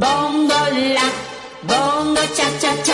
Bongo la, bongo cha cha cha.